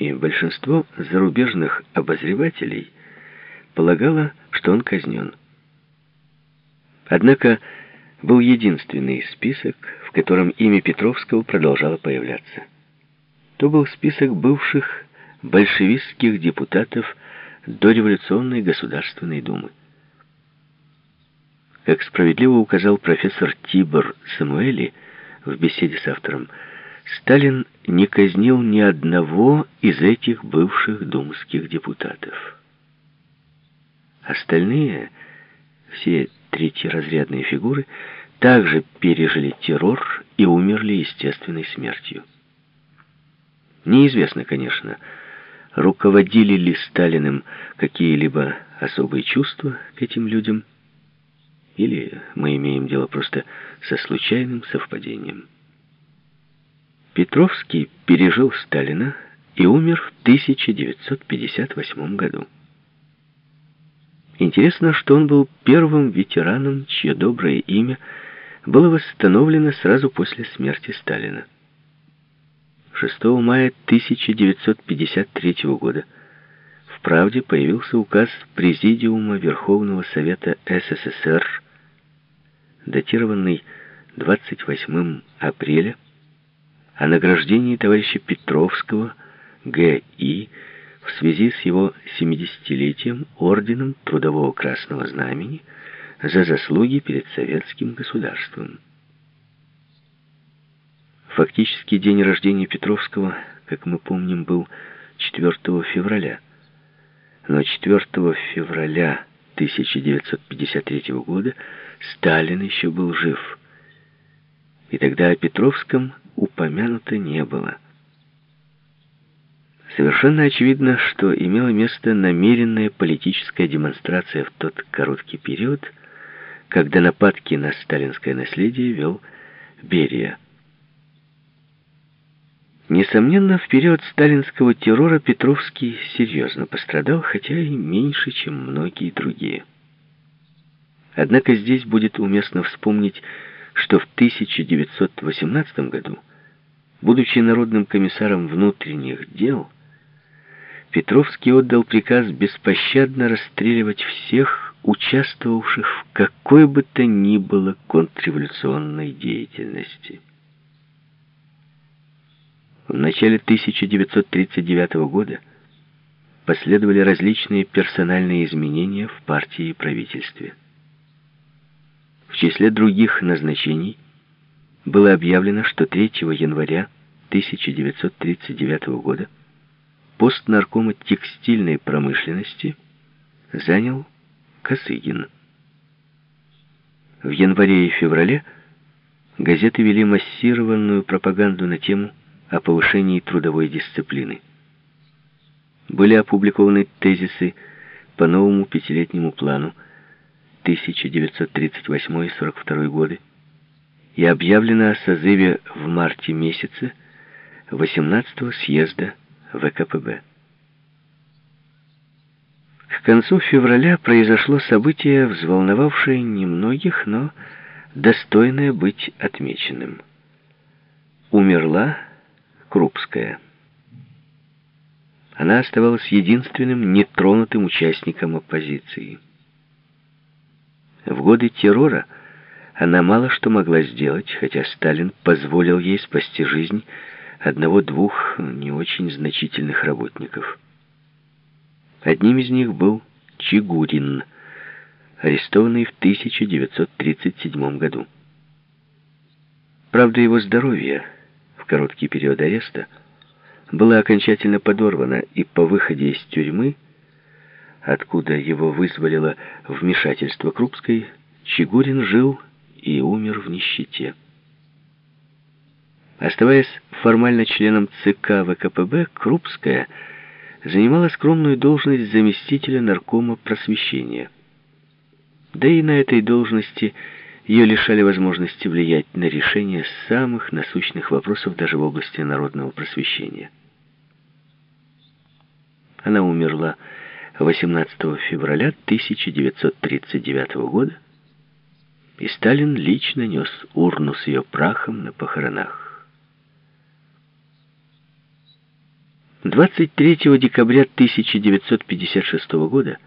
и большинство зарубежных обозревателей полагало, что он казнен. Однако был единственный список, в котором имя Петровского продолжало появляться. То был список бывших большевистских депутатов дореволюционной Государственной Думы. Как справедливо указал профессор Тибор Самуэли в беседе с автором, Сталин не казнил ни одного из этих бывших думских депутатов. Остальные, все третьеразрядные фигуры, также пережили террор и умерли естественной смертью. Неизвестно, конечно, руководили ли Сталиным какие-либо особые чувства к этим людям, или мы имеем дело просто со случайным совпадением. Петровский пережил Сталина и умер в 1958 году. Интересно, что он был первым ветераном, чье доброе имя было восстановлено сразу после смерти Сталина. 6 мая 1953 года в «Правде» появился указ Президиума Верховного Совета СССР, датированный 28 апреля о награждении товарища Петровского Г.И. в связи с его 70-летием орденом Трудового Красного Знамени за заслуги перед советским государством. Фактически день рождения Петровского, как мы помним, был 4 февраля. Но 4 февраля 1953 года Сталин еще был жив. И тогда о Петровском упомянуто не было. Совершенно очевидно, что имела место намеренная политическая демонстрация в тот короткий период, когда нападки на сталинское наследие вел Берия. Несомненно, в период сталинского террора Петровский серьезно пострадал, хотя и меньше, чем многие другие. Однако здесь будет уместно вспомнить, что в 1918 году Будучи народным комиссаром внутренних дел, Петровский отдал приказ беспощадно расстреливать всех, участвовавших в какой бы то ни было контрреволюционной деятельности. В начале 1939 года последовали различные персональные изменения в партии и правительстве. Числе других назначений – было объявлено, что 3 января 1939 года пост наркома текстильной промышленности занял Косыгин. В январе и феврале газеты вели массированную пропаганду на тему о повышении трудовой дисциплины. Были опубликованы тезисы по новому пятилетнему плану 1938-42 годы, и объявлено о созыве в марте месяце 18-го съезда ВКПБ. К концу февраля произошло событие, взволновавшее немногих, но достойное быть отмеченным. Умерла Крупская. Она оставалась единственным нетронутым участником оппозиции. В годы террора она мало что могла сделать, хотя Сталин позволил ей спасти жизнь одного-двух не очень значительных работников. Одним из них был Чигурин, арестованный в 1937 году. Правда, его здоровье в короткий период ареста было окончательно подорвано, и по выходе из тюрьмы, откуда его вызволило вмешательство Крупской, Чигурин жил и умер в нищете. Оставаясь формально членом ЦК ВКПБ, Крупская занимала скромную должность заместителя наркома просвещения. Да и на этой должности ее лишали возможности влиять на решение самых насущных вопросов даже в области народного просвещения. Она умерла 18 февраля 1939 года и Сталин лично нес урну с ее прахом на похоронах. 23 декабря 1956 года